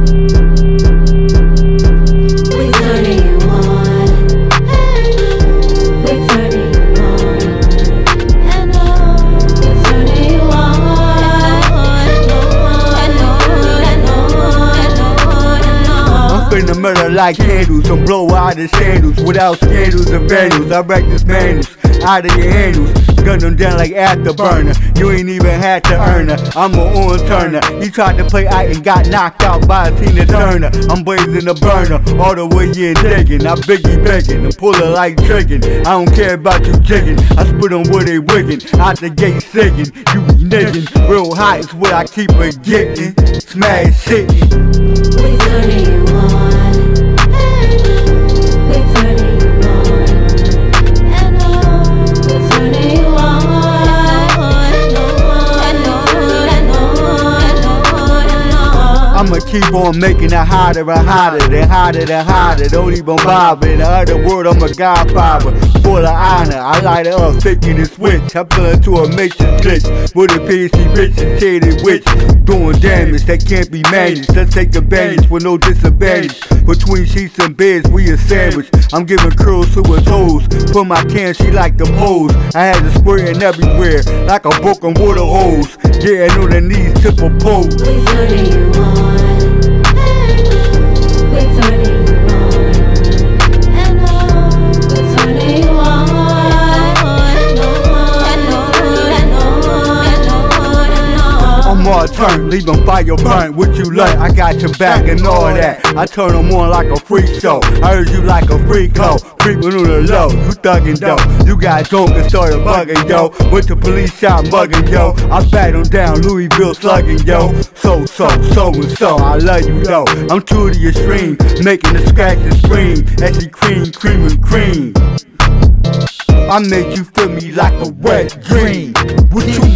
We I'm murder like candles. I'm blow out the sandals without scandals and vandals. I this manuals out of your handles. Gun them down like afterburner. You ain't even had to earn her. I'm a on turner. He tried to play out and got knocked out by a Tina Turner. I'm blazing the burner all the way in digging. I biggie begging and pull it like triggin'. I don't care about you jigging. I spit on where they wiggin'. Out the gate singing. You be niggin'. Real hot is what I keep it getting. Smash hitting. Keep on making it hotter and hotter, then hotter than hotter. Don't even bother. In the other world, I'm a godfather. Full of honor, I light it up, faking the switch. I pull to a matrix glitch. With a PC bitch and shaded witch. Doing damage that can't be managed. Let's take advantage with no disadvantage. Between sheets and beds, we a sandwich. I'm giving curls to her toes. Put my can, she like the pose. I had to squirting everywhere, like a broken water hose. Getting on the knees to propose. We turning you on. All turn, leave 'em fire burn. What you like? I got your back and all that. I turn 'em on like a freak show. I heard you like a freak hoe. Creeping on the low, you thuggin' dope. You got drunk and started bugging, yo. With the police shot mugging, yo. I bat 'em down, Louisville slugging, yo. So, so, so and so, I love you, though. I'm true to your stream, making the scratches scream. As she cream, cream and cream. I make you feel me like a wet dream. What you